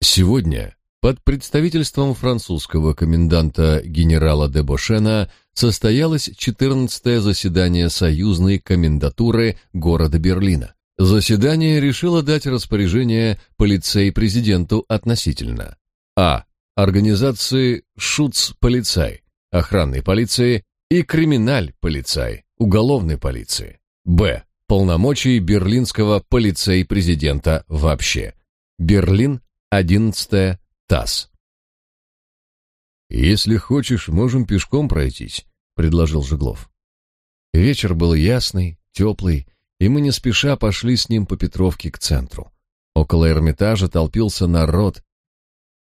Сегодня под представительством французского коменданта генерала де Бошена состоялось 14-е заседание союзной комендатуры города Берлина. Заседание решило дать распоряжение полицей-президенту относительно а. Организации «Шуц-полицай», охранной полиции и «Криминаль-полицай», уголовной полиции. б. Полномочий берлинского полицей-президента вообще. Берлин, 11 ТАСС. «Если хочешь, можем пешком пройтись», — предложил Жеглов. Вечер был ясный, теплый, и мы не спеша пошли с ним по Петровке к центру. Около Эрмитажа толпился народ.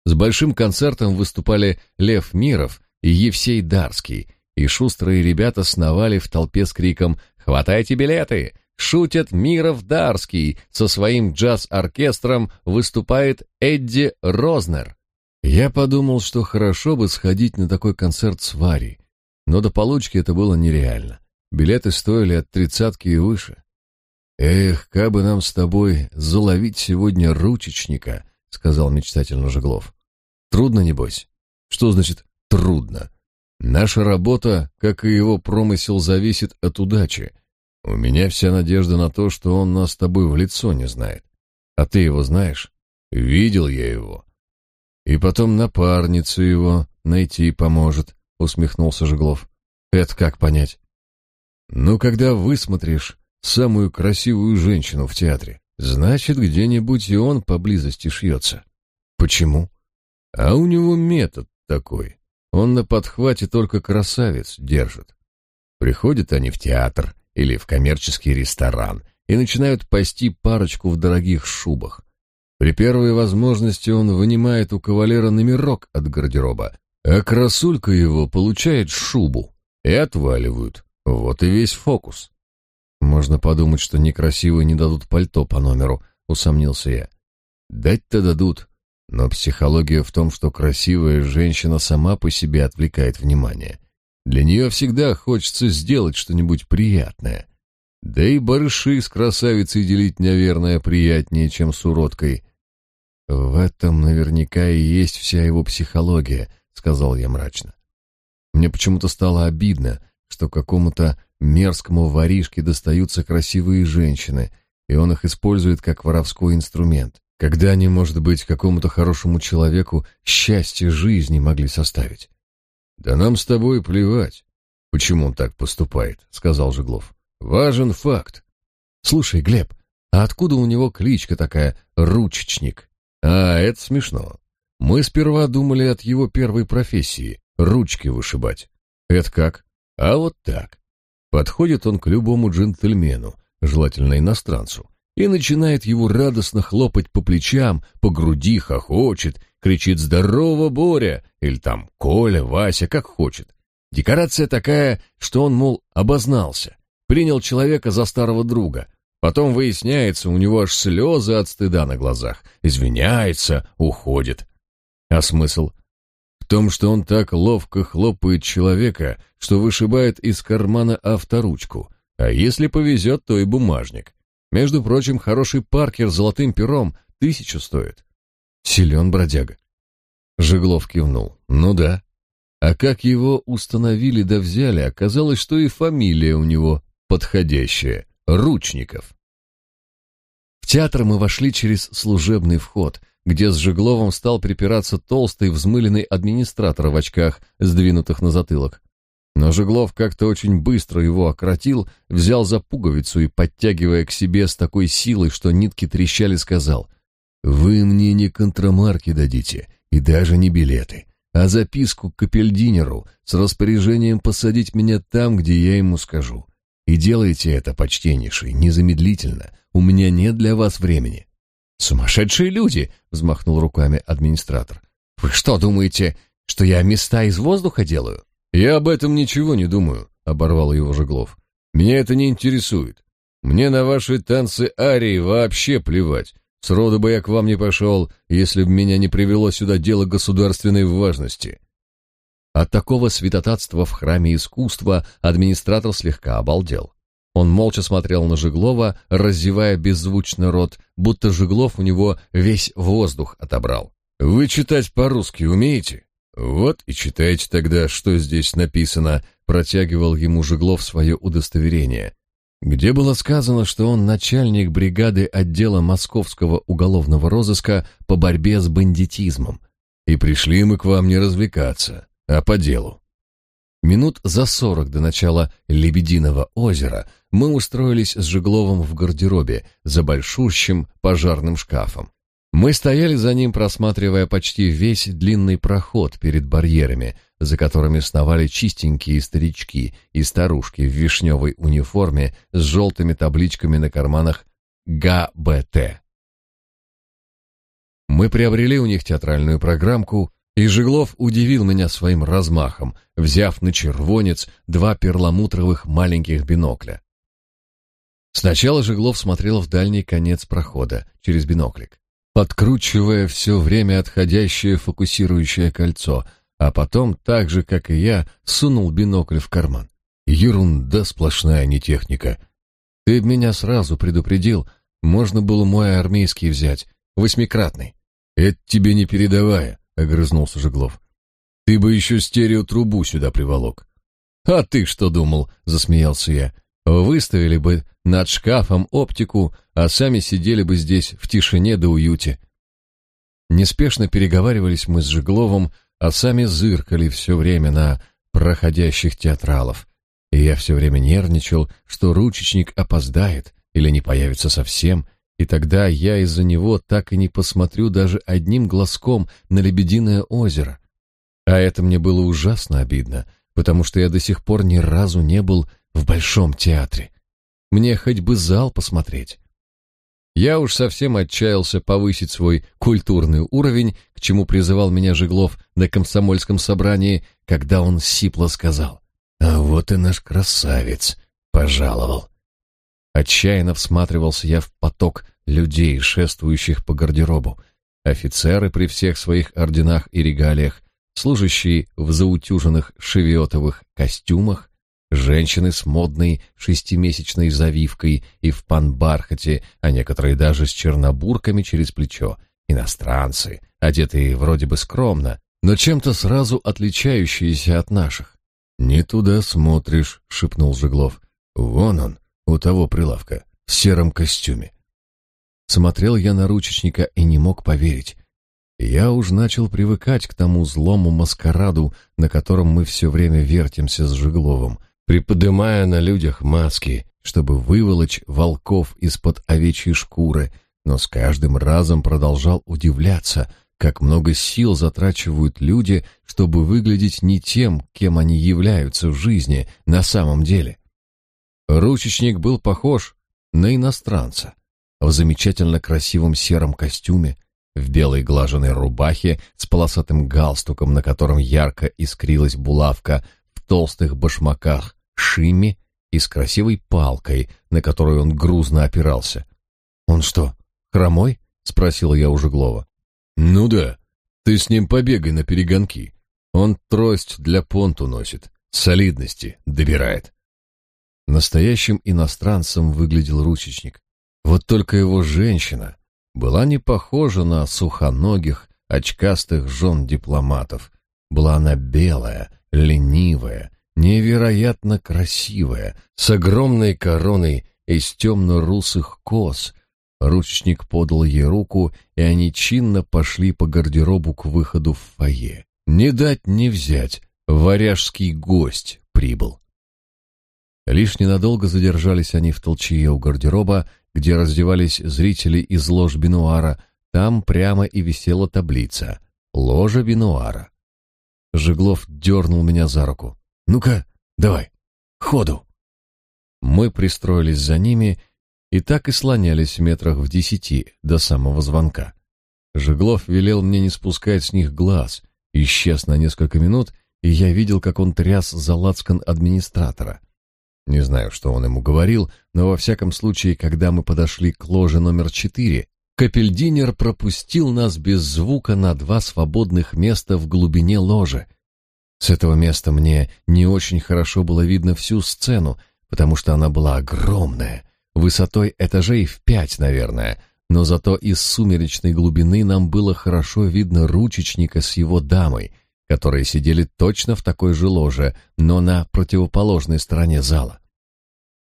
С большим концертом выступали Лев Миров и Евсей Дарский, и шустрые ребята сновали в толпе с криком «Хватайте билеты! Шутят Миров Дарский! Со своим джаз-оркестром выступает Эдди Рознер!» Я подумал, что хорошо бы сходить на такой концерт с Варей, но до получки это было нереально. Билеты стоили от тридцатки и выше. «Эх, как бы нам с тобой заловить сегодня ручечника», — сказал мечтательно Жеглов. «Трудно, небось?» «Что значит «трудно»?» «Наша работа, как и его промысел, зависит от удачи. У меня вся надежда на то, что он нас с тобой в лицо не знает. А ты его знаешь? Видел я его. И потом напарницу его найти поможет», — усмехнулся Жеглов. «Это как понять?» «Ну, когда высмотришь самую красивую женщину в театре. Значит, где-нибудь и он поблизости шьется. Почему? А у него метод такой. Он на подхвате только красавец держит. Приходят они в театр или в коммерческий ресторан и начинают пасти парочку в дорогих шубах. При первой возможности он вынимает у кавалера номерок от гардероба, а красулька его получает шубу и отваливают. Вот и весь фокус. Можно подумать, что некрасивые не дадут пальто по номеру, усомнился я. Дать-то дадут, но психология в том, что красивая женщина сама по себе отвлекает внимание. Для нее всегда хочется сделать что-нибудь приятное. Да и барыши с красавицей делить, наверное, приятнее, чем с уродкой. В этом наверняка и есть вся его психология, сказал я мрачно. Мне почему-то стало обидно, что какому-то мерзкому воришке достаются красивые женщины, и он их использует как воровской инструмент. Когда они, может быть, какому-то хорошему человеку счастье жизни могли составить? Да нам с тобой плевать, почему он так поступает, сказал Жеглов. Важен факт. Слушай, Глеб, а откуда у него кличка такая Ручечник? А, это смешно. Мы сперва думали от его первой профессии ручки вышибать. Это как? А вот так. Подходит он к любому джентльмену, желательно иностранцу, и начинает его радостно хлопать по плечам, по груди хохочет, кричит «Здорово, Боря!» или там «Коля, Вася», как хочет. Декорация такая, что он, мол, обознался, принял человека за старого друга. Потом выясняется, у него аж слезы от стыда на глазах, извиняется, уходит. А смысл? В том, что он так ловко хлопает человека, что вышибает из кармана авторучку, а если повезет, то и бумажник. Между прочим, хороший паркер с золотым пером тысячу стоит. Силен бродяга. Жеглов кивнул. Ну да. А как его установили да взяли, оказалось, что и фамилия у него подходящая — Ручников. В театр мы вошли через служебный вход — где с Жегловым стал припираться толстый взмыленный администратор в очках, сдвинутых на затылок. Но Жеглов как-то очень быстро его окротил, взял за пуговицу и, подтягивая к себе с такой силой, что нитки трещали, сказал, «Вы мне не контрамарки дадите, и даже не билеты, а записку к капельдинеру с распоряжением посадить меня там, где я ему скажу. И делайте это, почтеннейший, незамедлительно, у меня нет для вас времени». «Сумасшедшие люди!» — взмахнул руками администратор. «Вы что, думаете, что я места из воздуха делаю?» «Я об этом ничего не думаю», — оборвал его Жеглов. «Меня это не интересует. Мне на ваши танцы арии вообще плевать. Сроду бы я к вам не пошел, если бы меня не привело сюда дело государственной важности». От такого святотатства в храме искусства администратор слегка обалдел. Он молча смотрел на Жеглова, раззевая беззвучно рот, будто Жеглов у него весь воздух отобрал. Вы читать по-русски умеете? Вот и читайте тогда, что здесь написано, протягивал ему Жеглов свое удостоверение, где было сказано, что он начальник бригады отдела Московского уголовного розыска по борьбе с бандитизмом. И пришли мы к вам не развлекаться, а по делу. Минут за сорок до начала Лебединого озера мы устроились с Жегловым в гардеробе за большущим пожарным шкафом. Мы стояли за ним, просматривая почти весь длинный проход перед барьерами, за которыми сновали чистенькие старички и старушки в вишневой униформе с желтыми табличками на карманах ГБТ. Мы приобрели у них театральную программку, и Жеглов удивил меня своим размахом, взяв на червонец два перламутровых маленьких бинокля. Сначала Жеглов смотрел в дальний конец прохода через биноклик, подкручивая все время отходящее фокусирующее кольцо, а потом, так же, как и я, сунул бинокль в карман. Ерунда сплошная, не техника. Ты меня сразу предупредил, можно было мой армейский взять, восьмикратный. Это тебе не передавая. — огрызнулся Жеглов. «Ты бы еще стереотрубу сюда приволок». «А ты что думал?» — засмеялся я. «Выставили бы над шкафом оптику, а сами сидели бы здесь в тишине да уюте». Неспешно переговаривались мы с Жегловым, а сами зыркали все время на проходящих театралов. И я все время нервничал, что ручечник опоздает или не появится совсем, и тогда я из-за него так и не посмотрю даже одним глазком на Лебединое озеро. А это мне было ужасно обидно, потому что я до сих пор ни разу не был в Большом театре. Мне хоть бы зал посмотреть. Я уж совсем отчаялся повысить свой культурный уровень, к чему призывал меня Жеглов на комсомольском собрании, когда он сипло сказал «А вот и наш красавец пожаловал». Отчаянно всматривался я в поток людей, шествующих по гардеробу. Офицеры при всех своих орденах и регалиях, служащие в заутюженных шевиотовых костюмах, женщины с модной шестимесячной завивкой и в панбархате, а некоторые даже с чернобурками через плечо, иностранцы, одетые вроде бы скромно, но чем-то сразу отличающиеся от наших. «Не туда смотришь», — шепнул Жеглов. «Вон он, у того прилавка, в сером костюме. Смотрел я на ручечника и не мог поверить. Я уж начал привыкать к тому злому маскараду, на котором мы все время вертимся с Жигловым, приподымая на людях маски, чтобы выволочь волков из-под овечьей шкуры, но с каждым разом продолжал удивляться, как много сил затрачивают люди, чтобы выглядеть не тем, кем они являются в жизни на самом деле. Ручечник был похож на иностранца в замечательно красивом сером костюме, в белой глаженой рубахе с полосатым галстуком, на котором ярко искрилась булавка, в толстых башмаках шимми и с красивой палкой, на которую он грузно опирался. «Он что, хромой?» — спросила я у Жеглова. «Ну да, ты с ним побегай на перегонки. Он трость для понту носит, солидности добирает». Настоящим иностранцем выглядел ручечник. Вот только его женщина была не похожа на сухоногих, очкастых жен дипломатов. Была она белая, ленивая, невероятно красивая, с огромной короной из темно-русых кос. Ручник подал ей руку, и они чинно пошли по гардеробу к выходу в фойе. Не дать не взять, варяжский гость прибыл. Лишь ненадолго задержались они в толчье у гардероба, где раздевались зрители из лож Бенуара, там прямо и висела таблица «Ложа Бенуара». Жеглов дернул меня за руку. «Ну-ка, давай, ходу!» Мы пристроились за ними и так и слонялись в метрах в десяти до самого звонка. Жеглов велел мне не спускать с них глаз, исчез на несколько минут, и я видел, как он тряс за лацкан администратора — не знаю, что он ему говорил, но во всяком случае, когда мы подошли к ложе номер четыре, Капельдинер пропустил нас без звука на два свободных места в глубине ложи. С этого места мне не очень хорошо было видно всю сцену, потому что она была огромная, высотой этажей в пять, наверное, но зато из сумеречной глубины нам было хорошо видно ручечника с его дамой, которые сидели точно в такой же ложе, но на противоположной стороне зала.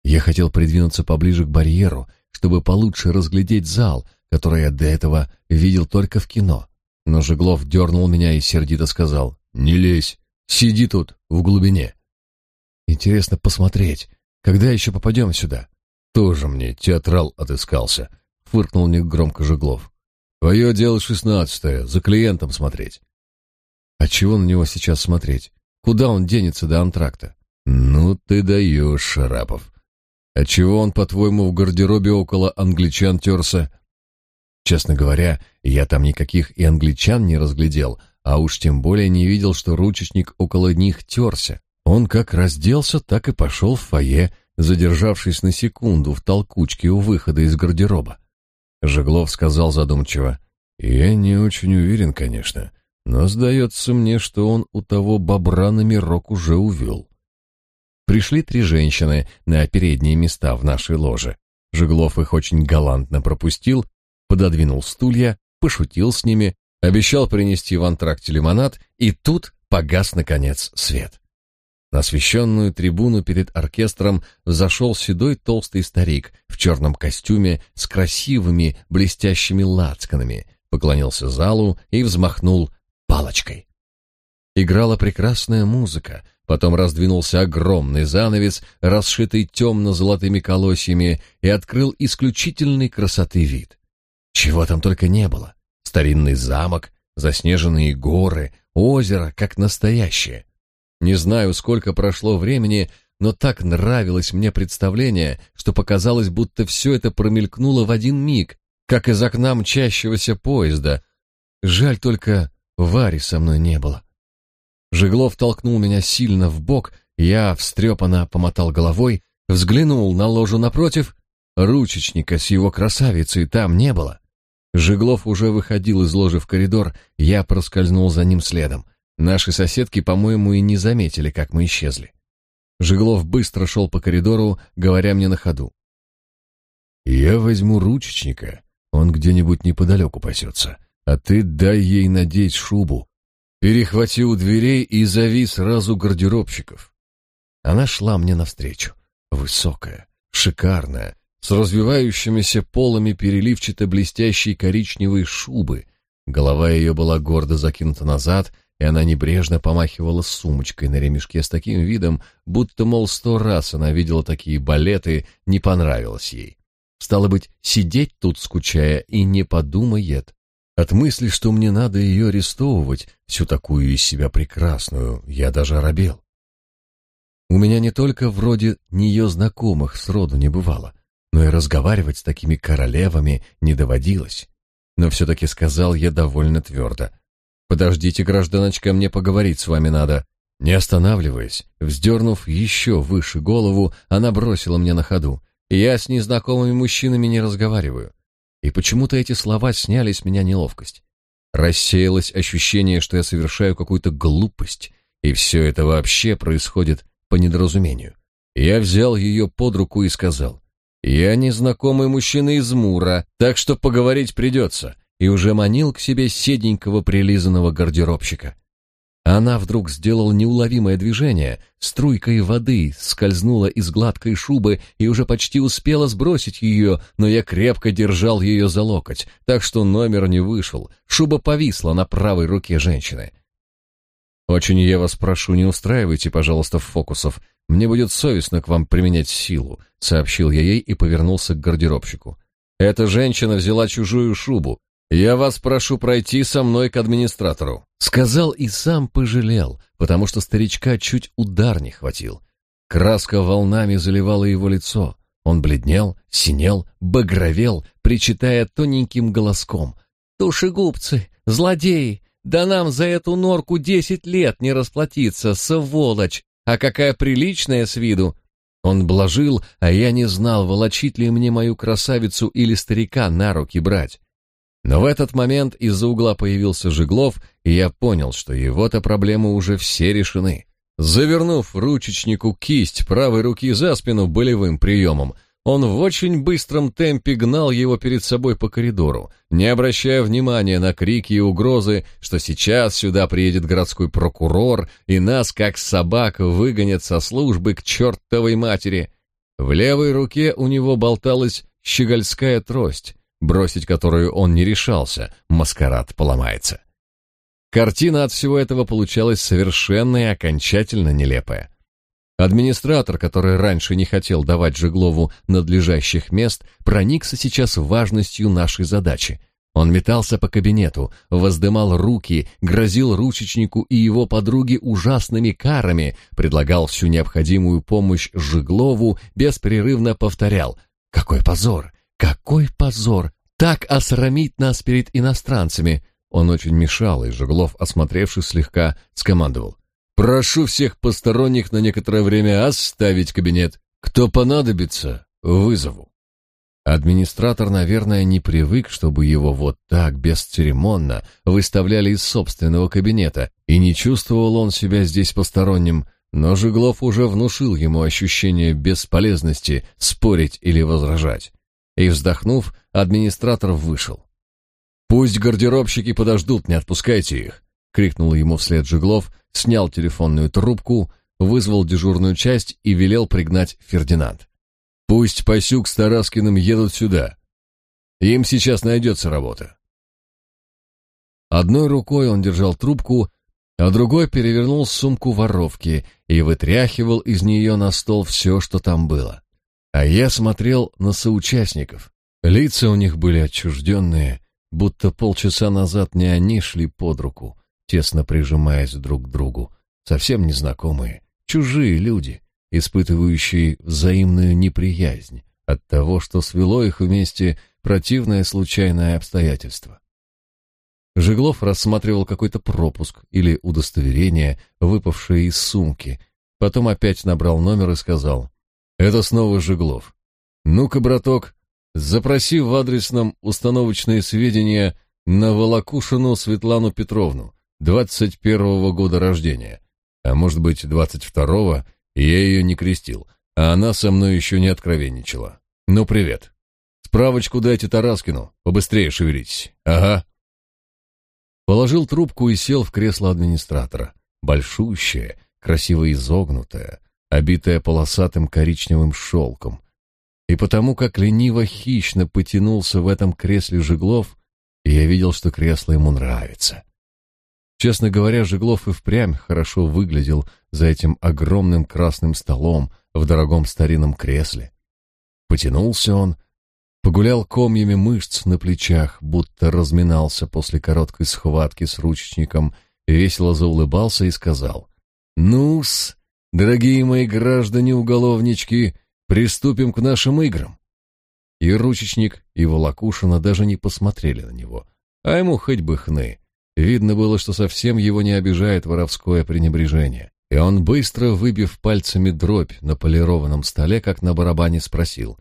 Я хотел придвинуться поближе к барьеру, чтобы получше разглядеть зал, который я до этого видел только в кино. Но Жеглов дернул меня и сердито сказал, «Не лезь, сиди тут, в глубине». Интересно посмотреть, когда еще попадем сюда? Тоже мне театрал отыскался, фыркнул негромко Жеглов. Твое дело шестнадцатое, за клиентом смотреть. А чего на него сейчас смотреть? Куда он денется до антракта? Ну ты даешь, Шарапов. А чего он, по-твоему, в гардеробе около англичан терся? Честно говоря, я там никаких и англичан не разглядел, а уж тем более не видел, что ручечник около них терся. Он как разделся, так и пошел в фойе, задержавшись на секунду в толкучке у выхода из гардероба. Жеглов сказал задумчиво, «Я не очень уверен, конечно, но сдается мне, что он у того бобра номерок уже увел». Пришли три женщины на передние места в нашей ложе. Жеглов их очень галантно пропустил, пододвинул стулья, пошутил с ними, обещал принести в антракте лимонад, и тут погас, наконец, свет. На освещенную трибуну перед оркестром взошел седой толстый старик в черном костюме с красивыми блестящими лацканами, поклонился залу и взмахнул палочкой. Играла прекрасная музыка, потом раздвинулся огромный занавес, расшитый темно-золотыми колосьями, и открыл исключительной красоты вид. Чего там только не было. Старинный замок, заснеженные горы, озеро, как настоящее. Не знаю, сколько прошло времени, но так нравилось мне представление, что показалось, будто все это промелькнуло в один миг, как из окна мчащегося поезда. Жаль только, Вари со мной не было. Жеглов толкнул меня сильно в бок, я встрепанно помотал головой, взглянул на ложу напротив, ручечника с его красавицей там не было. Жеглов уже выходил из ложи в коридор, я проскользнул за ним следом. Наши соседки, по-моему, и не заметили, как мы исчезли. Жеглов быстро шел по коридору, говоря мне на ходу. «Я возьму ручечника, он где-нибудь неподалеку пасется, а ты дай ей надеть шубу. Перехвати у дверей и зови сразу гардеробщиков». Она шла мне навстречу, высокая, шикарная, с развивающимися полами переливчато-блестящей коричневой шубы. Голова ее была гордо закинута назад, и она небрежно помахивала сумочкой на ремешке с таким видом, будто, мол, сто раз она видела такие балеты, не понравилось ей. Стало быть, сидеть тут, скучая, и не подумает. От мысли, что мне надо ее арестовывать, всю такую из себя прекрасную, я даже оробел. У меня не только вроде нее знакомых сроду не бывало, но и разговаривать с такими королевами не доводилось. Но все-таки сказал я довольно твердо. «Подождите, гражданочка, мне поговорить с вами надо». Не останавливаясь, вздернув еще выше голову, она бросила мне на ходу. «Я с незнакомыми мужчинами не разговариваю». И почему-то эти слова сняли с меня неловкость. Рассеялось ощущение, что я совершаю какую-то глупость, и все это вообще происходит по недоразумению. Я взял ее под руку и сказал, «Я незнакомый мужчина из Мура, так что поговорить придется», и уже манил к себе седенького прилизанного гардеробщика. Она вдруг сделала неуловимое движение, струйкой воды скользнула из гладкой шубы и уже почти успела сбросить ее, но я крепко держал ее за локоть, так что номер не вышел, шуба повисла на правой руке женщины. «Очень я вас прошу, не устраивайте, пожалуйста, фокусов, мне будет совестно к вам применять силу, сообщил я ей и повернулся к гардеробщику. Эта женщина взяла чужую шубу. Я вас прошу пройти со мной к администратору. Сказал и сам пожалел, потому что старичка чуть удар не хватил. Краска волнами заливала его лицо. Он бледнел, синел, багровел, причитая тоненьким голоском: "Душегубцы, злодеи, да нам за эту норку десять лет не расплатиться, сволочь! А какая приличная с виду. Он блажил, а я не знал, волочить ли мне мою красавицу или старика на руки брать. Но в этот момент из-за угла появился Жиглов, и я понял, что его-то проблемы уже все решены. Завернув ручечнику кисть правой руки за спину болевым приемом, он в очень быстром темпе гнал его перед собой по коридору, не обращая внимания на крики и угрозы, что сейчас сюда приедет городской прокурор и нас, как собак, выгонят со службы к чертовой матери. В левой руке у него болталась щегольская трость, бросить которую он не решался, маскарад поломается. Картина от всего этого получалась совершенно и окончательно нелепая. Администратор, который раньше не хотел давать Жеглову надлежащих мест, проникся сейчас важностью нашей задачи. Он метался по кабинету, воздымал руки, грозил ручечнику и его подруге ужасными карами, предлагал всю необходимую помощь Жеглову, беспрерывно повторял «Какой позор! Какой позор! Так осрамить нас перед иностранцами!» Он очень мешал, и Жеглов, осмотревшись слегка, скомандовал Прошу всех посторонних на некоторое время оставить кабинет. Кто понадобится, вызову. Администратор, наверное, не привык, чтобы его вот так бесцеремонно выставляли из собственного кабинета, и не чувствовал он себя здесь посторонним, но Жиглов уже внушил ему ощущение бесполезности спорить или возражать. И вздохнув, администратор вышел. Пусть гардеробщики подождут, не отпускайте их, крикнул ему вслед Жиглов, снял телефонную трубку, вызвал дежурную часть и велел пригнать Фердинанд. «Пусть Пасюк с Тараскиным едут сюда. Им сейчас найдется работа». Одной рукой он держал трубку, а другой перевернул сумку воровки и вытряхивал из нее на стол все, что там было. А я смотрел на соучастников. Лица у них были отчужденные, будто полчаса назад не они шли под руку, тесно прижимаясь друг к другу, совсем незнакомые, чужие люди, испытывающие взаимную неприязнь от того, что свело их вместе противное случайное обстоятельство. Жеглов рассматривал какой-то пропуск или удостоверение, выпавшее из сумки, потом опять набрал номер и сказал «Это снова Жеглов. Ну-ка, браток, запроси в адресном установочные сведения на Волокушину Светлану Петровну, двадцать первого года рождения, а может быть, двадцать второго, и я ее не крестил, а она со мной еще не откровенничала. Ну, привет. Справочку дайте Тараскину, побыстрее шевелитесь. Ага. Положил трубку и сел в кресло администратора. Большущее, красиво изогнутое, обитое полосатым коричневым шелком. И потому как лениво хищно потянулся в этом кресле Жеглов, я видел, что кресло ему нравится. Честно говоря, Жеглов и впрямь хорошо выглядел за этим огромным красным столом в дорогом старинном кресле. Потянулся он, погулял комьями мышц на плечах, будто разминался после короткой схватки с ручечником, весело заулыбался и сказал, «Ну-с, дорогие мои граждане-уголовнички, приступим к нашим играм». И ручечник, и Волокушина даже не посмотрели на него, а ему хоть бы хны. Видно было, что совсем его не обижает воровское пренебрежение. И он, быстро выбив пальцами дробь на полированном столе, как на барабане, спросил,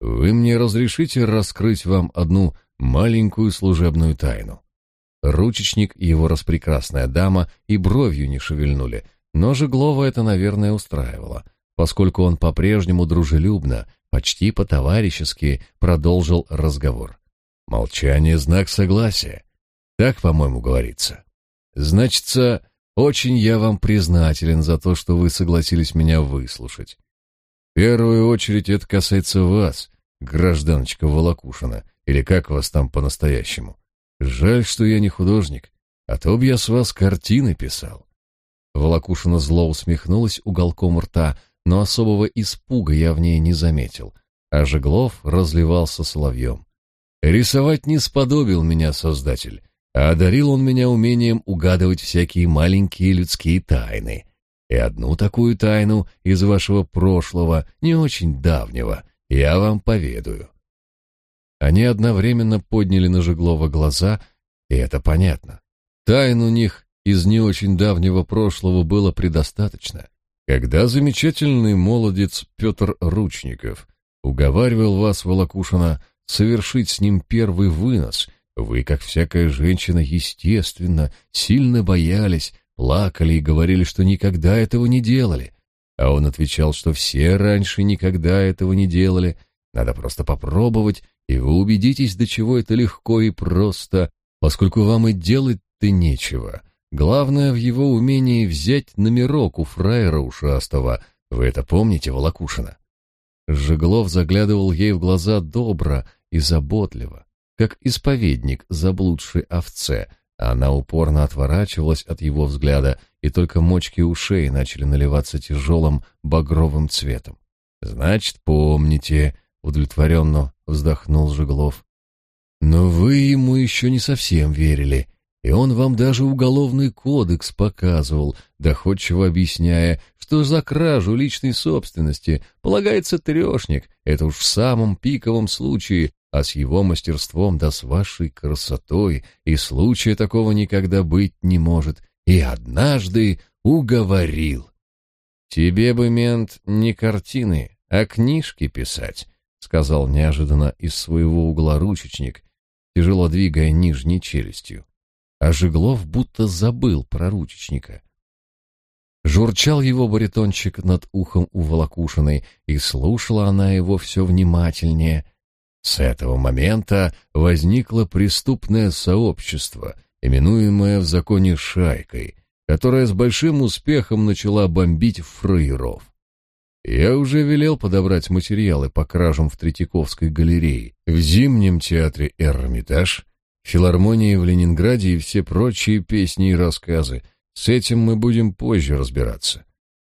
«Вы мне разрешите раскрыть вам одну маленькую служебную тайну?» Ручечник и его распрекрасная дама и бровью не шевельнули, но Жеглова это, наверное, устраивало, поскольку он по-прежнему дружелюбно, почти по-товарищески продолжил разговор. «Молчание — знак согласия. Так, по-моему, говорится. Значится, очень я вам признателен за то, что вы согласились меня выслушать. В первую очередь это касается вас, гражданочка Волокушина, или как вас там по-настоящему. Жаль, что я не художник, а то б я с вас картины писал. Волокушина зло усмехнулась уголком рта, но особого испуга я в ней не заметил, а Жеглов разливался соловьем. Рисовать не сподобил меня Создатель, а одарил он меня умением угадывать всякие маленькие людские тайны. И одну такую тайну из вашего прошлого, не очень давнего, я вам поведаю. Они одновременно подняли на Жеглова глаза, и это понятно. Тайн у них из не очень давнего прошлого было предостаточно. Когда замечательный молодец Петр Ручников уговаривал вас, Волокушина, совершить с ним первый вынос — вы, как всякая женщина, естественно, сильно боялись, плакали и говорили, что никогда этого не делали. А он отвечал, что все раньше никогда этого не делали, Надо просто попробовать, и вы убедитесь, до чего это легко и просто, поскольку вам и делать-то нечего. Главное в его умении взять номерок у фраера ушастого. Вы это помните, Волокушина? Жеглов заглядывал ей в глаза добро и заботливо, как исповедник заблудшей овце. Она упорно отворачивалась от его взгляда, и только мочки ушей начали наливаться тяжелым багровым цветом. «Значит, помните», — удовлетворенно вздохнул Жеглов. «Но вы ему еще не совсем верили, и он вам даже уголовный кодекс показывал, доходчиво объясняя, что за кражу личной собственности полагается трешник, это уж в самом пиковом случае, а с его мастерством да с вашей красотой и случая такого никогда быть не может, и однажды уговорил. Тебе бы, мент, не картины, а книжки писать, сказал неожиданно из своего угла ручечник, тяжело двигая нижней челюстью. А Жеглов будто забыл про ручечника. Журчал его баритончик над ухом у Волокушиной, и слушала она его все внимательнее. С этого момента возникло преступное сообщество, именуемое в законе «шайкой», которая с большим успехом начала бомбить фраеров. Я уже велел подобрать материалы по кражам в Третьяковской галерее, в Зимнем театре «Эрмитаж», филармонии в Ленинграде и все прочие песни и рассказы. С этим мы будем позже разбираться.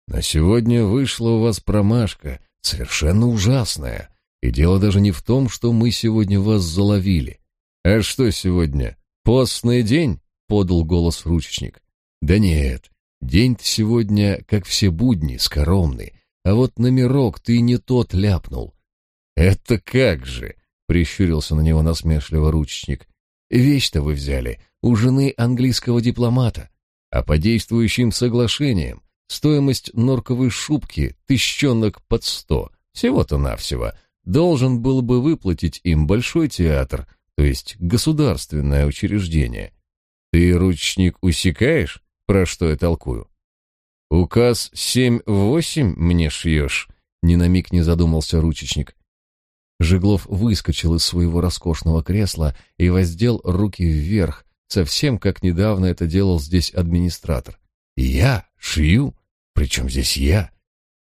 На сегодня вышла у вас промашка, совершенно ужасная. И дело даже не в том, что мы сегодня вас заловили. А что сегодня? Постный день? Подал голос ручечник. Да нет, день-то сегодня, как все будни, скоромный. А вот номерок ты не тот ляпнул. Это как же? Прищурился на него насмешливо ручечник. Вещь-то вы взяли у жены английского дипломата, а по действующим соглашениям стоимость норковой шубки тыщенок под сто, всего-то навсего, должен был бы выплатить им большой театр, то есть государственное учреждение. Ты, ручник, усекаешь, про что я толкую? «Указ семь-восемь мне шьешь?» Ни на миг не задумался ручечник. Жеглов выскочил из своего роскошного кресла и воздел руки вверх, совсем как недавно это делал здесь администратор. «Я? Шью? Причем здесь я?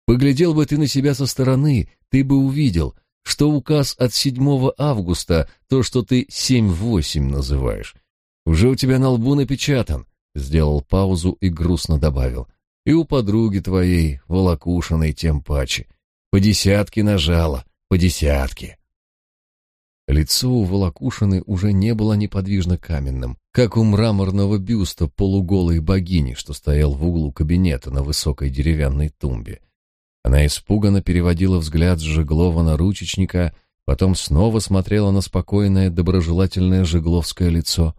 Поглядел бы ты на себя со стороны, ты бы увидел, что указ от 7 августа, то, что ты 7-8 называешь, уже у тебя на лбу напечатан», — сделал паузу и грустно добавил. И у подруги твоей, Волокушиной, тем паче. По десятке нажала, по десятке. Лицо у Волокушины уже не было неподвижно каменным, как у мраморного бюста полуголой богини, что стоял в углу кабинета на высокой деревянной тумбе. Она испуганно переводила взгляд с Жеглова на ручечника, потом снова смотрела на спокойное, доброжелательное жегловское лицо.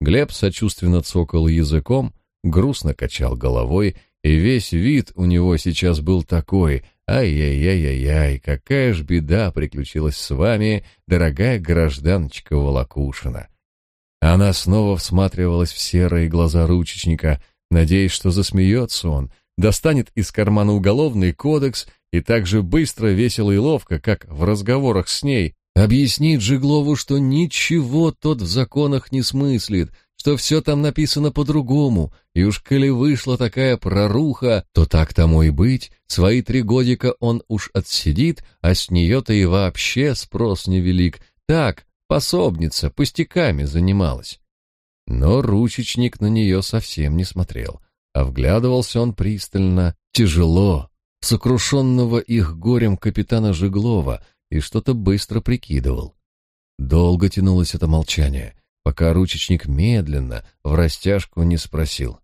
Глеб сочувственно цокал языком, грустно качал головой, и весь вид у него сейчас был такой: ай-яй-яй-яй-яй, какая ж беда приключилась с вами, дорогая гражданочка Волокушина. Она снова всматривалась в серые глаза ручечника, надеясь, что засмеется он, достанет из кармана уголовный кодекс и так же быстро, весело и ловко, как в разговорах с ней, объяснит Жиглову, что ничего тот в законах не смыслит, что все там написано по-другому, и уж коли вышла такая проруха, то так тому и быть, свои три годика он уж отсидит, а с нее-то и вообще спрос невелик. Так, пособница, пустяками занималась. Но ручечник на нее совсем не смотрел, а вглядывался он пристально, тяжело, сокрушенного их горем капитана Жиглова, и что-то быстро прикидывал. Долго тянулось это молчание — пока ручечник медленно, в растяжку не спросил.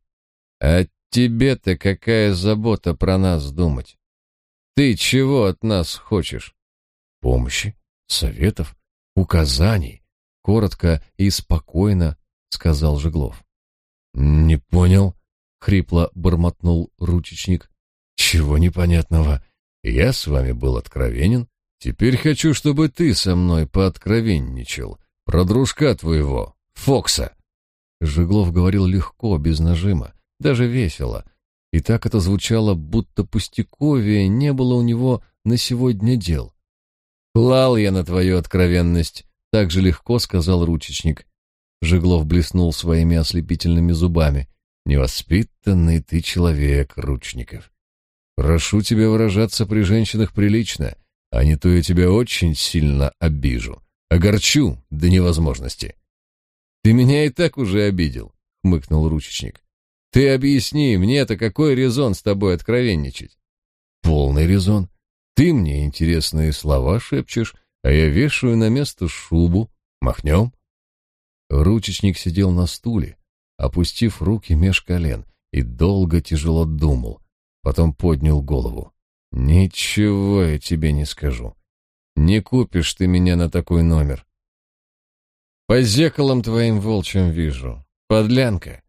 «А тебе-то какая забота про нас думать? Ты чего от нас хочешь?» «Помощи, советов, указаний», — коротко и спокойно сказал Жеглов. «Не понял», — хрипло бормотнул ручечник. «Чего непонятного? Я с вами был откровенен. Теперь хочу, чтобы ты со мной пооткровенничал. Про дружка твоего, Фокса. Жиглов говорил легко, без нажима, даже весело. И так это звучало, будто пустяковее не было у него на сегодня дел. Клал я на твою откровенность, так же легко сказал ручечник. Жеглов блеснул своими ослепительными зубами. Невоспитанный ты человек, Ручников. Прошу тебя выражаться при женщинах прилично, а не то я тебя очень сильно обижу, огорчу до невозможности. Ты меня и так уже обидел, хмыкнул ручечник. Ты объясни, мне-то какой резон с тобой откровенничать? Полный резон. Ты мне интересные слова шепчешь, а я вешаю на место шубу. Махнем? Ручечник сидел на стуле, опустив руки меж колен, и долго тяжело думал. Потом поднял голову. «Ничего я тебе не скажу. Не купишь ты меня на такой номер. По зекалам твоим волчьим вижу. Подлянка.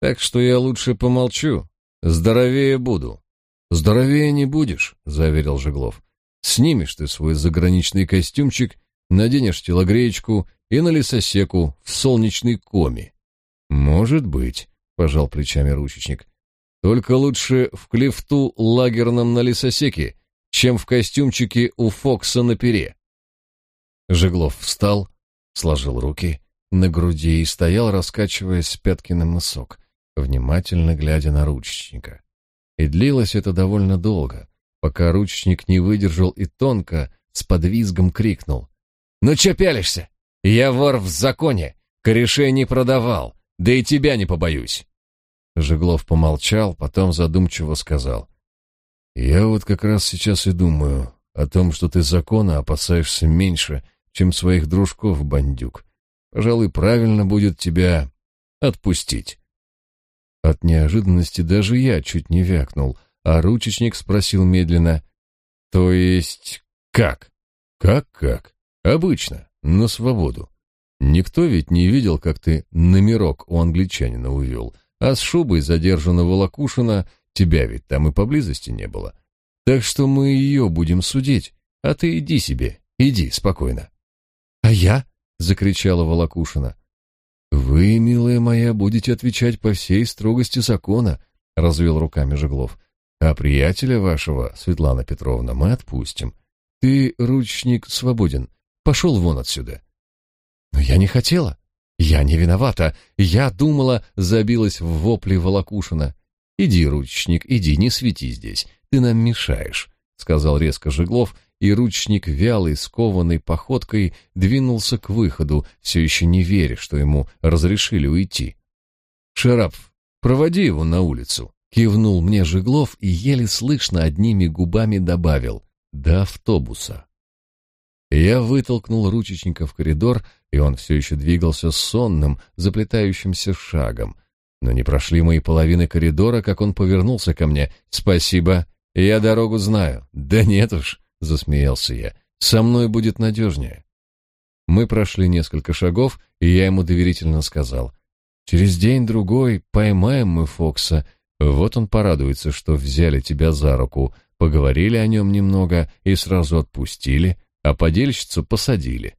Так что я лучше помолчу. Здоровее буду. Здоровее не будешь, заверил Жеглов. Снимешь ты свой заграничный костюмчик, наденешь телогреечку и на лесосеку в солнечной коме. Может быть, пожал плечами ручечник. Только лучше в клифту лагерном на лесосеке, чем в костюмчике у Фокса на пере. Жеглов встал, сложил руки на груди и стоял, раскачиваясь с пятки на мысок внимательно глядя на ручечника. И длилось это довольно долго, пока ручечник не выдержал и тонко с подвизгом крикнул. «Ну че пялишься? Я вор в законе, корешей не продавал, да и тебя не побоюсь!» Жеглов помолчал, потом задумчиво сказал. «Я вот как раз сейчас и думаю о том, что ты закона опасаешься меньше, чем своих дружков, бандюк. Пожалуй, правильно будет тебя отпустить. От неожиданности даже я чуть не вякнул, а ручечник спросил медленно. «То есть как?» «Как-как? Обычно, на свободу. Никто ведь не видел, как ты номерок у англичанина увел, а с шубой задержанного Лакушина тебя ведь там и поблизости не было. Так что мы ее будем судить, а ты иди себе, иди спокойно». «А я?» — закричала Волокушина. Вы, милая моя, будете отвечать по всей строгости закона, развел руками Жеглов. А приятеля вашего, Светлана Петровна, мы отпустим. Ты, ручник, свободен. Пошел вон отсюда. Но я не хотела. Я не виновата. Я думала, забилась в вопли Волокушина. Иди, ручник, иди, не свети здесь. Ты нам мешаешь, сказал резко Жеглов и ручник вялой, скованной походкой двинулся к выходу, все еще не веря, что ему разрешили уйти. «Шарапов, проводи его на улицу», — кивнул мне Жеглов и еле слышно одними губами добавил «до автобуса». Я вытолкнул ручечника в коридор, и он все еще двигался сонным, заплетающимся шагом. Но не прошли мои половины коридора, как он повернулся ко мне. «Спасибо, я дорогу знаю». «Да нет уж, засмеялся я. Со мной будет надежнее. Мы прошли несколько шагов, и я ему доверительно сказал: "Через день-другой поймаем мы Фокса. Вот он порадуется, что взяли тебя за руку, поговорили о нем немного и сразу отпустили, а подельщицу посадили".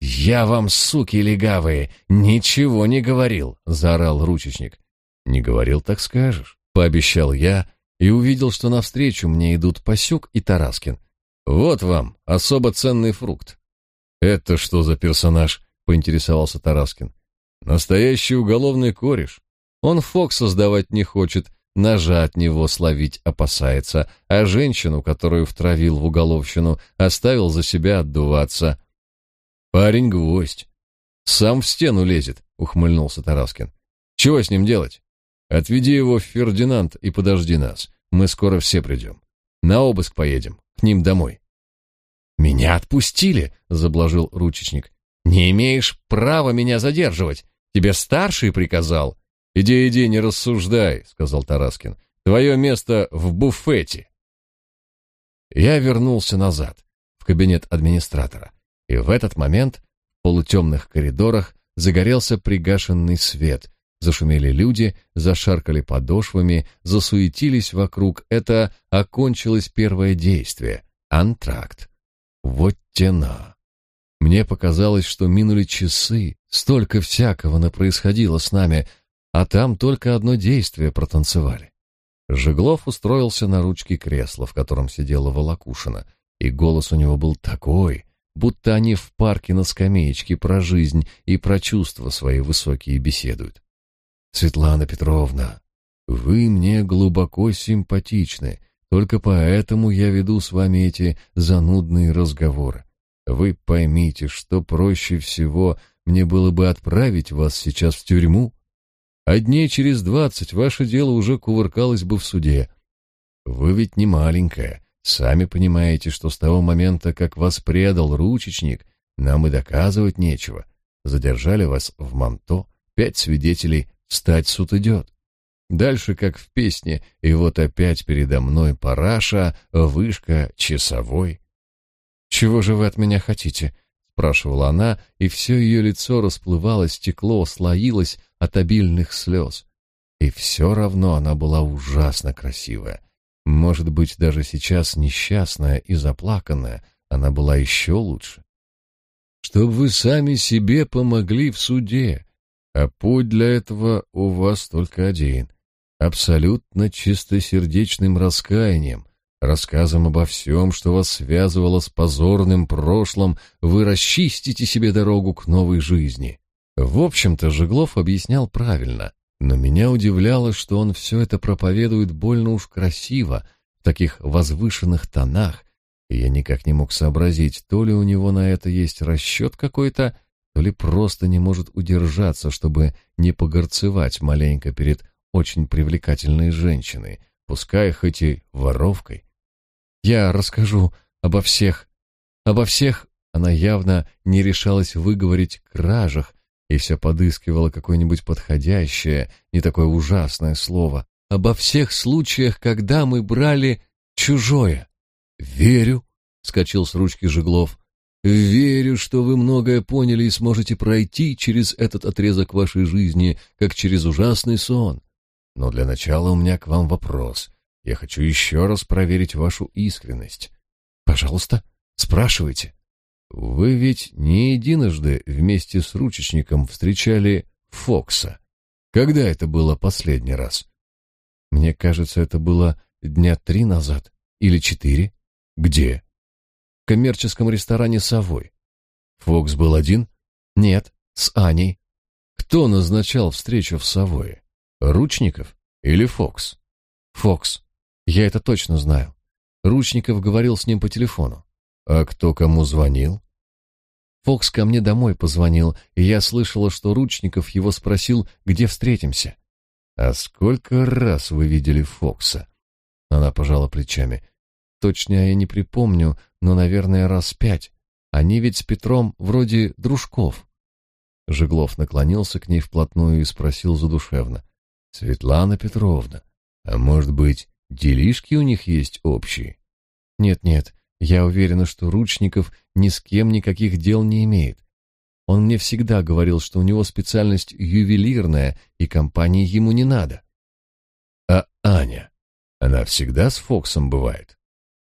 «Я вам, суки легавые, ничего не говорил!» — заорал ручечник. «Не говорил, так скажешь», — пообещал я и увидел, что навстречу мне идут Пасюк и Тараскин. Вот вам особо ценный фрукт. Это что за персонаж? поинтересовался Тараскин. Настоящий уголовный кореш. Он Фокс создавать не хочет, ножа от него словить опасается, а женщину, которую втравил в уголовщину, оставил за себя отдуваться. Парень гвоздь. Сам в стену лезет, ухмыльнулся Тараскин. Чего с ним делать? Отведи его в Фердинанд и подожди нас. Мы скоро все придем. На обыск поедем к ним домой. Меня отпустили, заблажил ручечник. Не имеешь права меня задерживать. Тебе старший приказал. Иди, иди, не рассуждай, сказал Тараскин. Твое место в буфете. Я вернулся назад, в кабинет администратора, и в этот момент в полутемных коридорах загорелся пригашенный свет, Зашумели люди, зашаркали подошвами, засуетились вокруг. Это окончилось первое действие — антракт. Вот тена. Мне показалось, что минули часы, столько всякого на происходило с нами, а там только одно действие протанцевали. Жеглов устроился на ручке кресла, в котором сидела Волокушина, и голос у него был такой, будто они в парке на скамеечке про жизнь и про чувства свои высокие беседуют. Светлана Петровна, вы мне глубоко симпатичны, только поэтому я веду с вами эти занудные разговоры. Вы поймите, что проще всего мне было бы отправить вас сейчас в тюрьму, а дней через двадцать ваше дело уже кувыркалось бы в суде. Вы ведь не маленькая, сами понимаете, что с того момента, как вас предал ручечник, нам и доказывать нечего. Задержали вас в манто, пять свидетелей, стать суд идет. Дальше, как в песне, и вот опять передо мной параша, вышка, часовой. «Чего же вы от меня хотите?» — спрашивала она, и все ее лицо расплывалось, стекло, слоилось от обильных слез. И все равно она была ужасно красивая. Может быть, даже сейчас несчастная и заплаканная, она была еще лучше. «Чтоб вы сами себе помогли в суде, а путь для этого у вас только один — абсолютно чистосердечным раскаянием, рассказом обо всем, что вас связывало с позорным прошлым, вы расчистите себе дорогу к новой жизни. В общем-то, Жеглов объяснял правильно, но меня удивляло, что он все это проповедует больно уж красиво, в таких возвышенных тонах, и я никак не мог сообразить, то ли у него на это есть расчет какой-то, то ли просто не может удержаться, чтобы не погорцевать маленько перед очень привлекательной женщиной, пускай хоть и воровкой. Я расскажу обо всех, обо всех. Она явно не решалась выговорить кражах и все подыскивала какое-нибудь подходящее, не такое ужасное слово. Обо всех случаях, когда мы брали чужое. Верю, скочил с ручки Жеглов. Верю, что вы многое поняли и сможете пройти через этот отрезок вашей жизни, как через ужасный сон. Но для начала у меня к вам вопрос. Я хочу еще раз проверить вашу искренность. Пожалуйста, спрашивайте. Вы ведь не единожды вместе с ручечником встречали Фокса. Когда это было последний раз? Мне кажется, это было дня три назад или четыре. Где? В коммерческом ресторане «Совой». Фокс был один? Нет, с Аней. Кто назначал встречу в Совое? Ручников или Фокс? Фокс. Я это точно знаю. Ручников говорил с ним по телефону. А кто кому звонил? Фокс ко мне домой позвонил, и я слышала, что Ручников его спросил, где встретимся. А сколько раз вы видели Фокса? Она пожала плечами. Точно я не припомню, но, наверное, раз пять. Они ведь с Петром вроде дружков. Жеглов наклонился к ней вплотную и спросил задушевно: "Светлана Петровна, а может быть, Делишки у них есть общие. Нет-нет, я уверена, что Ручников ни с кем никаких дел не имеет. Он мне всегда говорил, что у него специальность ювелирная, и компании ему не надо. А Аня? Она всегда с Фоксом бывает?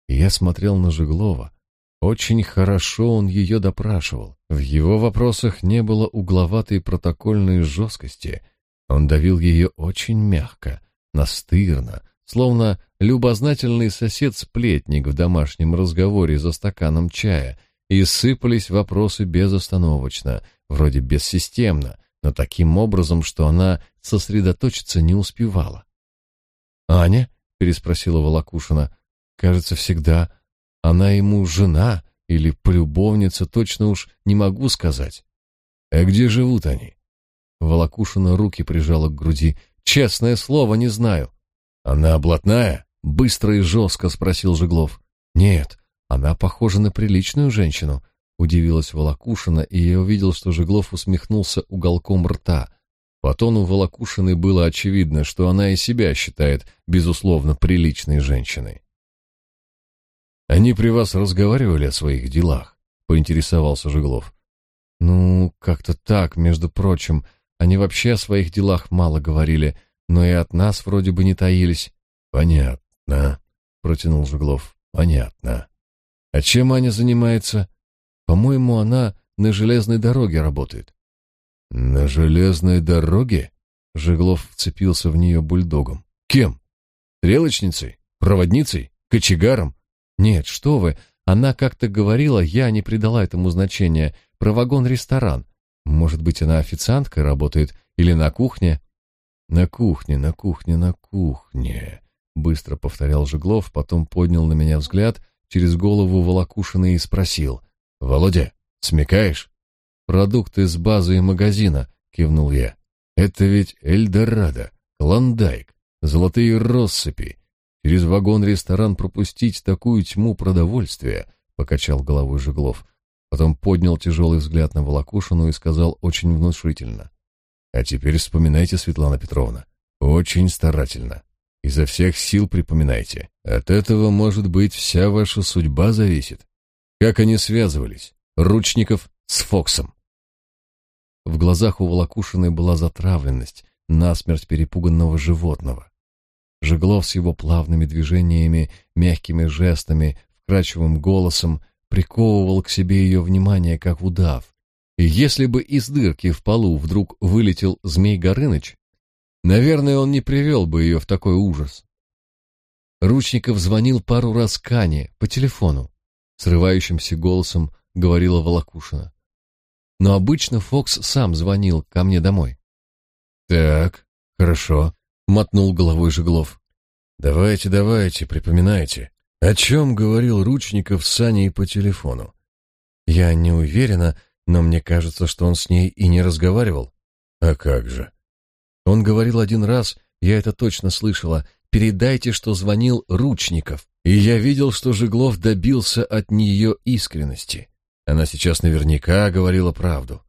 Я смотрел на Жеглова. Очень хорошо он ее допрашивал. В его вопросах не было угловатой протокольной жесткости. Он давил ее очень мягко, настырно, словно любознательный сосед-сплетник в домашнем разговоре за стаканом чая, и сыпались вопросы безостановочно, вроде бессистемно, но таким образом, что она сосредоточиться не успевала. «Аня?» — переспросила Волокушина. «Кажется, всегда. Она ему жена или полюбовница, точно уж не могу сказать». «А где живут они?» Волокушина руки прижала к груди. «Честное слово, не знаю. «Она блатная?» — быстро и жестко спросил Жеглов. «Нет, она похожа на приличную женщину», — удивилась Волокушина, и я увидел, что Жеглов усмехнулся уголком рта. По тону Волокушиной было очевидно, что она и себя считает, безусловно, приличной женщиной. «Они при вас разговаривали о своих делах?» — поинтересовался Жеглов. «Ну, как-то так, между прочим. Они вообще о своих делах мало говорили но и от нас вроде бы не таились. Понятно, протянул Жуглов. Понятно. А чем Аня занимается? По-моему, она на железной дороге работает. На железной дороге? Жиглов вцепился в нее бульдогом. Кем? Стрелочницей? Проводницей? Кочегаром? Нет, что вы, Она как-то говорила, я не придала этому значения, про вагон-ресторан. Может быть, она официанткой работает или на кухне? На кухне, на кухне, на кухне, быстро повторял Жеглов, потом поднял на меня взгляд через голову Волокушина и спросил: "Володя, смекаешь? Продукты с базы и магазина", кивнул я. "Это ведь Эльдорадо, Клондайк, золотые россыпи. Через вагон-ресторан пропустить такую тьму продовольствия", покачал головой Жеглов. Потом поднял тяжелый взгляд на Волокушину и сказал очень внушительно: "А теперь вспоминайте, Светлана Петровна, очень старательно. Изо всех сил припоминайте. От этого, может быть, вся ваша судьба зависит. Как они связывались? Ручников с Фоксом. В глазах у Волокушиной была затравленность, насмерть перепуганного животного. Жеглов с его плавными движениями, мягкими жестами, вкрадчивым голосом приковывал к себе ее внимание, как удав. Если бы из дырки в полу вдруг вылетел Змей Горыныч, Наверное, он не привел бы ее в такой ужас. Ручников звонил пару раз Кане по телефону. Срывающимся голосом говорила Волокушина. Но обычно Фокс сам звонил ко мне домой. «Так, хорошо», — мотнул головой Жеглов. «Давайте, давайте, припоминайте. О чем говорил Ручников с Аней по телефону?» «Я не уверена, но мне кажется, что он с ней и не разговаривал». «А как же?» Он говорил один раз, я это точно слышала, передайте, что звонил Ручников. И я видел, что Жеглов добился от нее искренности. Она сейчас наверняка говорила правду.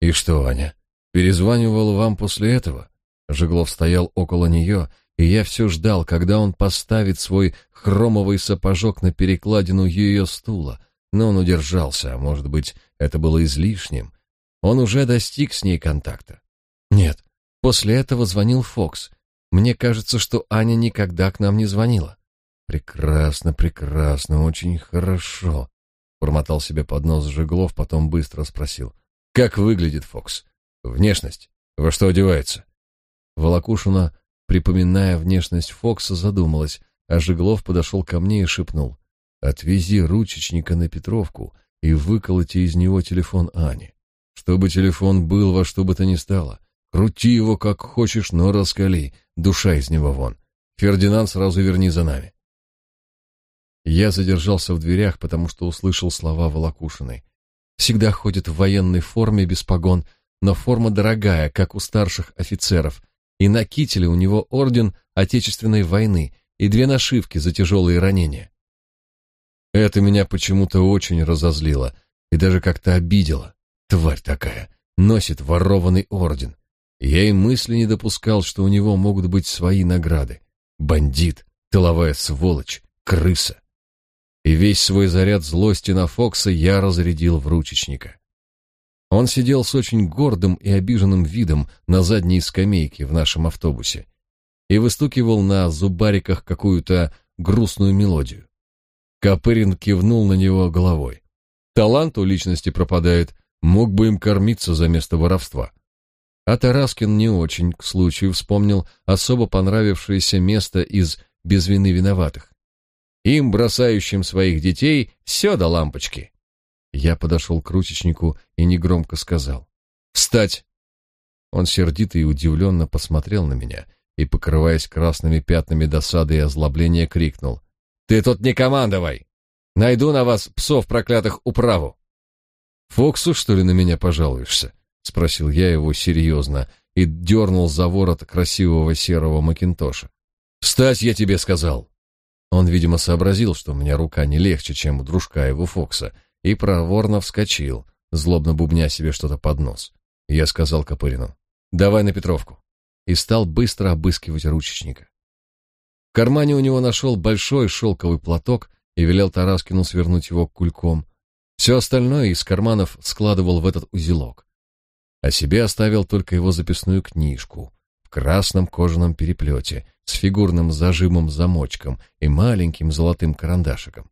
И что, Аня, перезванивал вам после этого? Жеглов стоял около нее, и я все ждал, когда он поставит свой хромовый сапожок на перекладину ее стула. Но он удержался, а может быть, это было излишним. Он уже достиг с ней контакта. Нет, После этого звонил Фокс. Мне кажется, что Аня никогда к нам не звонила. Прекрасно, прекрасно, очень хорошо. Промотал себе под нос Жеглов, потом быстро спросил: "Как выглядит Фокс? Внешность? Во что одевается?" Волокушина, припоминая внешность Фокса, задумалась, а Жеглов подошел ко мне и шепнул: "Отвези ручечника на Петровку и выколоти из него телефон Ани, чтобы телефон был во что бы то ни стало. Крути его как хочешь, но раскали, душа из него вон. Фердинанд, сразу верни за нами. Я задержался в дверях, потому что услышал слова Волокушиной. Всегда ходит в военной форме без погон, но форма дорогая, как у старших офицеров, и на кителе у него орден Отечественной войны и две нашивки за тяжелые ранения. Это меня почему-то очень разозлило и даже как-то обидело. Тварь такая, носит ворованный орден. Я и мысли не допускал, что у него могут быть свои награды. Бандит, тыловая сволочь, крыса. И весь свой заряд злости на Фокса я разрядил в ручечника. Он сидел с очень гордым и обиженным видом на задней скамейке в нашем автобусе и выстукивал на зубариках какую-то грустную мелодию. Копырин кивнул на него головой. Талант у личности пропадает, мог бы им кормиться за место воровства. А Тараскин не очень к случаю вспомнил особо понравившееся место из «Без вины виноватых». Им, бросающим своих детей, все до лампочки. Я подошел к ручечнику и негромко сказал «Встать!». Он сердито и удивленно посмотрел на меня и, покрываясь красными пятнами досады и озлобления, крикнул «Ты тут не командовай! Найду на вас, псов проклятых, управу!» «Фоксу, что ли, на меня пожалуешься?» — спросил я его серьезно и дернул за ворот красивого серого макинтоша. «Встать, я тебе сказал!» Он, видимо, сообразил, что у меня рука не легче, чем у дружка его Фокса, и проворно вскочил, злобно бубня себе что-то под нос. Я сказал Копырину, «Давай на Петровку», и стал быстро обыскивать ручечника. Кармане у него нашел большой шелковый платок и велел Тараскину свернуть его кульком. Все остальное из карманов складывал в этот узелок а себе оставил только его записную книжку в красном кожаном переплете с фигурным зажимом-замочком и маленьким золотым карандашиком.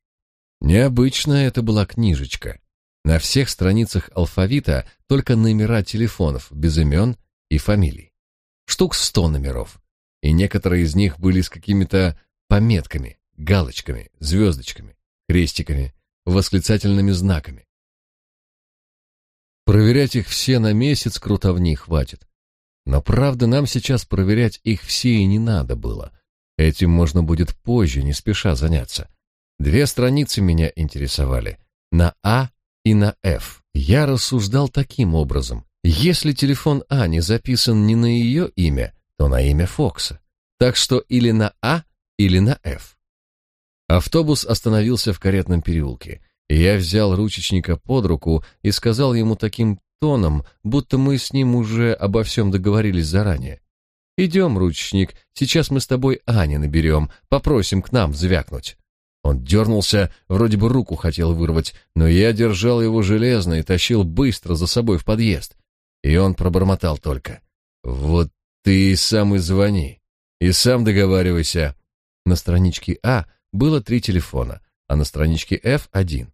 Необычная это была книжечка. На всех страницах алфавита только номера телефонов, без имен и фамилий. Штук сто номеров, и некоторые из них были с какими-то пометками, галочками, звездочками, крестиками, восклицательными знаками. Проверять их все на месяц крутовни хватит. Но правда, нам сейчас проверять их все и не надо было. Этим можно будет позже, не спеша заняться. Две страницы меня интересовали. На А и на Ф. Я рассуждал таким образом. Если телефон А не записан не на ее имя, то на имя Фокса. Так что или на А, или на Ф. Автобус остановился в каретном переулке. Я взял ручечника под руку и сказал ему таким тоном, будто мы с ним уже обо всем договорились заранее. «Идем, ручечник, сейчас мы с тобой Ани наберем, попросим к нам звякнуть». Он дернулся, вроде бы руку хотел вырвать, но я держал его железно и тащил быстро за собой в подъезд. И он пробормотал только. «Вот ты сам и звони, и сам договаривайся». На страничке А было три телефона, а на страничке F один.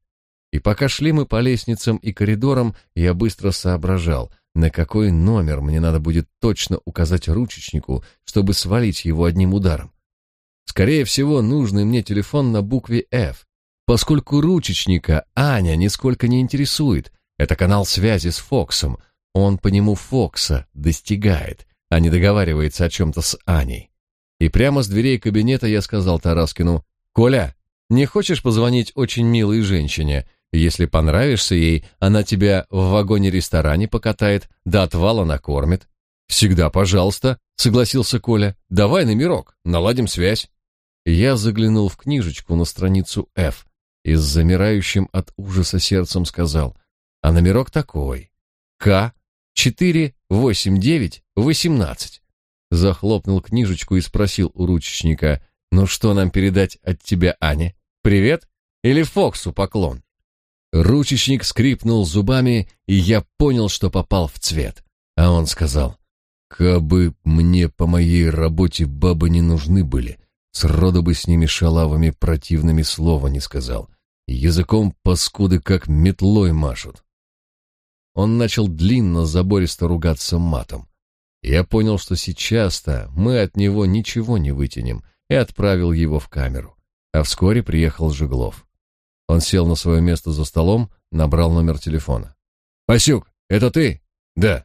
И пока шли мы по лестницам и коридорам, я быстро соображал, на какой номер мне надо будет точно указать ручечнику, чтобы свалить его одним ударом. Скорее всего, нужный мне телефон на букве F, поскольку ручечника Аня нисколько не интересует. Это канал связи с Фоксом. Он по нему Фокса достигает, а не договаривается о чем-то с Аней. И прямо с дверей кабинета я сказал Тараскину, «Коля, не хочешь позвонить очень милой женщине? Если понравишься ей, она тебя в вагоне-ресторане покатает, до отвала накормит. Всегда, пожалуйста, согласился Коля. Давай номерок, наладим связь. Я заглянул в книжечку на страницу F и с замирающим от ужаса сердцем сказал: "А номерок такой: К 48918". Захлопнул книжечку и спросил у ручечника: "Ну что нам передать от тебя, Ане? Привет или Фоксу поклон?" Ручечник скрипнул зубами, и я понял, что попал в цвет. А он сказал, «Кабы мне по моей работе бабы не нужны были, сроду бы с ними шалавами противными слова не сказал. Языком паскуды как метлой машут». Он начал длинно, забористо ругаться матом. Я понял, что сейчас-то мы от него ничего не вытянем, и отправил его в камеру. А вскоре приехал Жеглов. Он сел на свое место за столом, набрал номер телефона. «Пасюк, это ты?» «Да».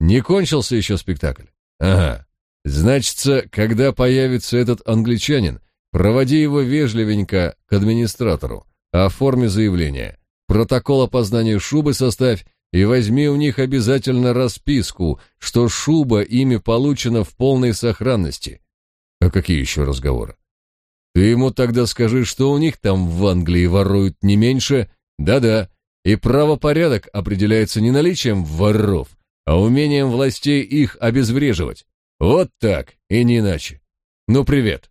«Не кончился еще спектакль?» «Ага. Значится, когда появится этот англичанин, проводи его вежливенько к администратору, оформи заявление, протокол опознания шубы составь и возьми у них обязательно расписку, что шуба ими получена в полной сохранности». «А какие еще разговоры?» Ты ему тогда скажи, что у них там в Англии воруют не меньше. Да-да. И правопорядок определяется не наличием воров, а умением властей их обезвреживать. Вот так, и не иначе. Ну, привет.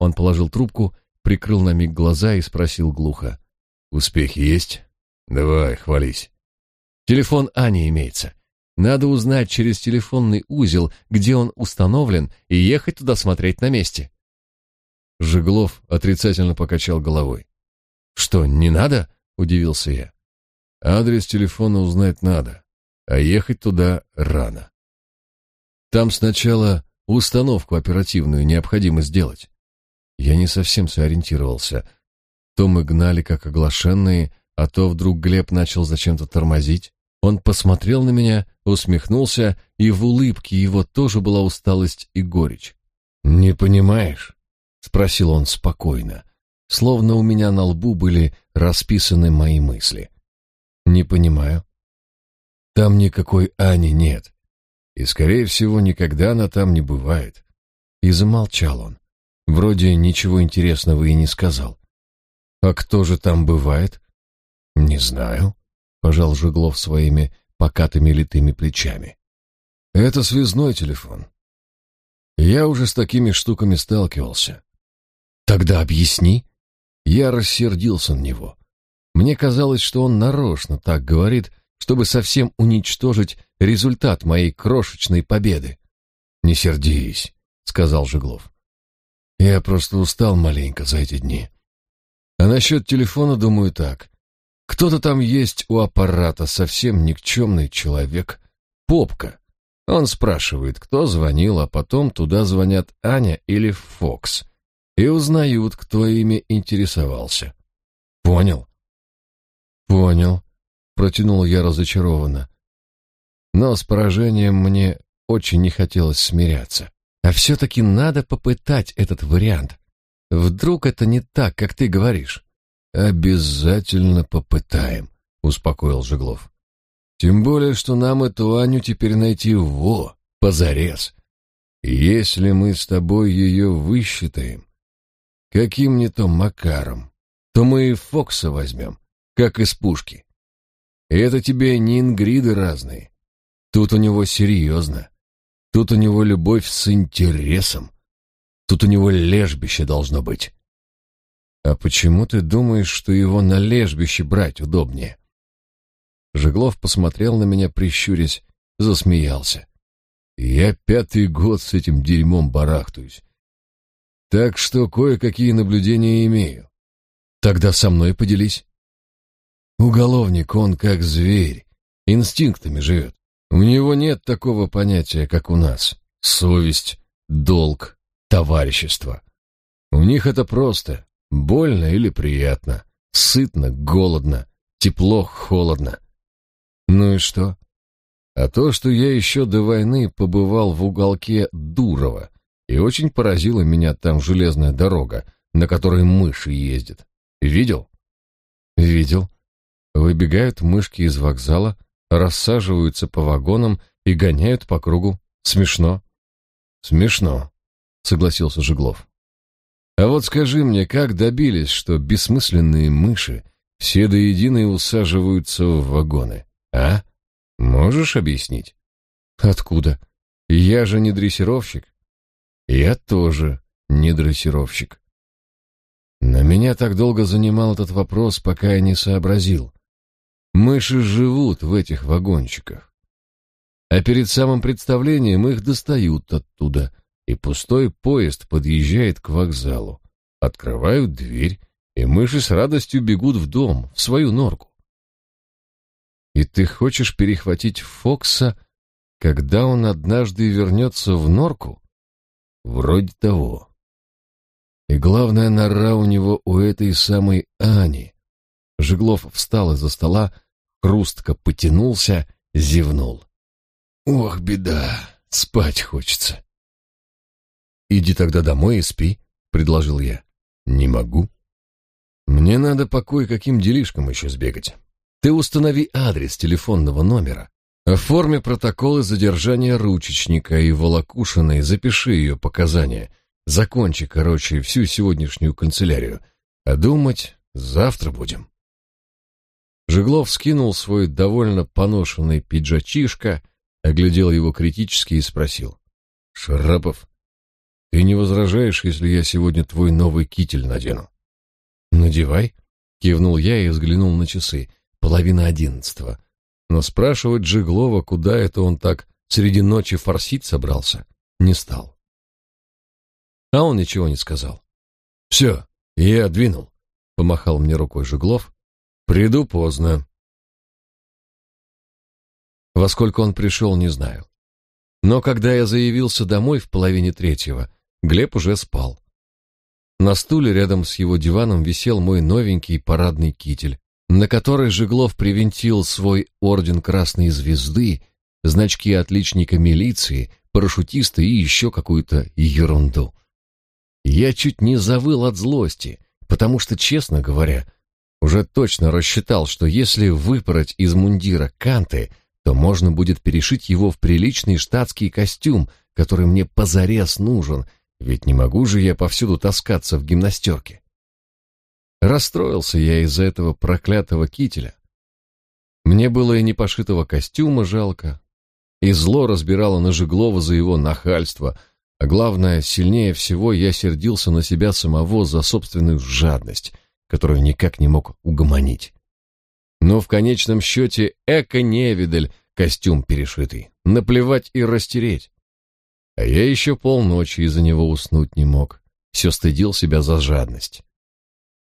Он положил трубку, прикрыл на миг глаза и спросил глухо. Успехи есть? Давай, хвались. Телефон Ани имеется. Надо узнать через телефонный узел, где он установлен, и ехать туда смотреть на месте. Жеглов отрицательно покачал головой. «Что, не надо?» — удивился я. «Адрес телефона узнать надо, а ехать туда рано. Там сначала установку оперативную необходимо сделать. Я не совсем сориентировался. То мы гнали как оглашенные, а то вдруг Глеб начал зачем-то тормозить. Он посмотрел на меня, усмехнулся, и в улыбке его тоже была усталость и горечь. «Не понимаешь?» — спросил он спокойно, словно у меня на лбу были расписаны мои мысли. «Не понимаю. Там никакой Ани нет, и, скорее всего, никогда она там не бывает». И замолчал он. Вроде ничего интересного и не сказал. «А кто же там бывает?» «Не знаю», — пожал Жиглов своими покатыми литыми плечами. «Это связной телефон. Я уже с такими штуками сталкивался. Тогда объясни. Я рассердился на него. Мне казалось, что он нарочно так говорит, чтобы совсем уничтожить результат моей крошечной победы. Не сердись, сказал Жеглов. Я просто устал маленько за эти дни. А насчет телефона думаю так. Кто-то там есть у аппарата, совсем никчемный человек. Попка. Он спрашивает, кто звонил, а потом туда звонят Аня или Фокс и узнают, кто ими интересовался. Понял? Понял, протянул я разочарованно. Но с поражением мне очень не хотелось смиряться. А все-таки надо попытать этот вариант. Вдруг это не так, как ты говоришь? Обязательно попытаем, успокоил Жеглов. Тем более, что нам эту Аню теперь найти во, позарез. Если мы с тобой ее высчитаем, каким не то макаром, то мы и Фокса возьмем, как из пушки. Это тебе не ингриды разные. Тут у него серьезно. Тут у него любовь с интересом. Тут у него лежбище должно быть. А почему ты думаешь, что его на лежбище брать удобнее? Жеглов посмотрел на меня, прищурясь, засмеялся. Я пятый год с этим дерьмом барахтаюсь. Так что кое-какие наблюдения имею. Тогда со мной поделись. Уголовник, он как зверь, инстинктами живет. У него нет такого понятия, как у нас. Совесть, долг, товарищество. У них это просто. Больно или приятно. Сытно, голодно. Тепло, холодно. Ну и что? а то, что я еще до войны побывал в уголке Дурова, и очень поразила меня там железная дорога, на которой мыши ездят. Видел? Видел. Выбегают мышки из вокзала, рассаживаются по вагонам и гоняют по кругу. Смешно. Смешно, согласился Жеглов. А вот скажи мне, как добились, что бессмысленные мыши все до единой усаживаются в вагоны, а? Можешь объяснить? Откуда? Я же не дрессировщик. Я тоже не дрессировщик. На меня так долго занимал этот вопрос, пока я не сообразил. Мыши живут в этих вагончиках. А перед самым представлением их достают оттуда, и пустой поезд подъезжает к вокзалу. Открывают дверь, и мыши с радостью бегут в дом, в свою норку. И ты хочешь перехватить Фокса, когда он однажды вернется в норку? Вроде того. И главная нора у него у этой самой Ани. Жеглов встал из-за стола, хрустко потянулся, зевнул. Ох, беда, спать хочется. Иди тогда домой и спи, предложил я. Не могу. Мне надо по кое-каким делишкам еще сбегать. Ты установи адрес телефонного номера, оформи протоколы задержания ручечника и Волокушиной, запиши ее показания. Закончи, короче, всю сегодняшнюю канцелярию. А думать завтра будем. Жеглов скинул свой довольно поношенный пиджачишко, оглядел его критически и спросил. — Шарапов, ты не возражаешь, если я сегодня твой новый китель надену? — Надевай, — кивнул я и взглянул на часы половина одиннадцатого. Но спрашивать Жиглова, куда это он так среди ночи форсить собрался, не стал. А он ничего не сказал. «Все, я двинул», — помахал мне рукой Жиглов. «Приду поздно». Во сколько он пришел, не знаю. Но когда я заявился домой в половине третьего, Глеб уже спал. На стуле рядом с его диваном висел мой новенький парадный китель, на которой Жеглов привинтил свой орден Красной Звезды, значки отличника милиции, парашютиста и еще какую-то ерунду. Я чуть не завыл от злости, потому что, честно говоря, уже точно рассчитал, что если выпороть из мундира канты, то можно будет перешить его в приличный штатский костюм, который мне позарез нужен, ведь не могу же я повсюду таскаться в гимнастерке. Расстроился я из-за этого проклятого кителя. Мне было и непошитого костюма жалко, и зло разбирало на Жеглова за его нахальство, а главное, сильнее всего я сердился на себя самого за собственную жадность, которую никак не мог угомонить. Но в конечном счете эко-невидаль костюм перешитый, наплевать и растереть. А я еще полночи из-за него уснуть не мог, все стыдил себя за жадность.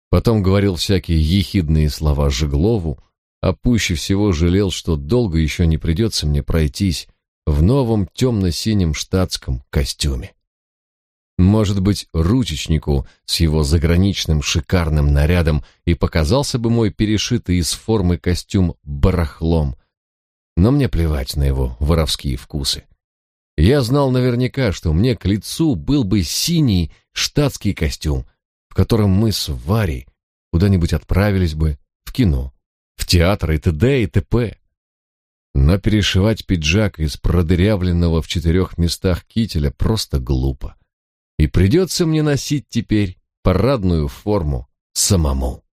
Потом говорил всякие ехидные слова Жеглову, а пуще всего жалел, что долго еще не придется мне пройтись в новом темно-синем штатском костюме. Может быть, ручечнику с его заграничным шикарным нарядом и показался бы мой перешитый из формы костюм барахлом. Но мне плевать на его воровские вкусы. Я знал наверняка, что мне к лицу был бы синий штатский костюм, в котором мы с Варей куда-нибудь отправились бы в кино, в театр и т.д. и т.п. Но перешивать пиджак из продырявленного в четырех местах кителя просто глупо. И придется мне носить теперь парадную форму самому.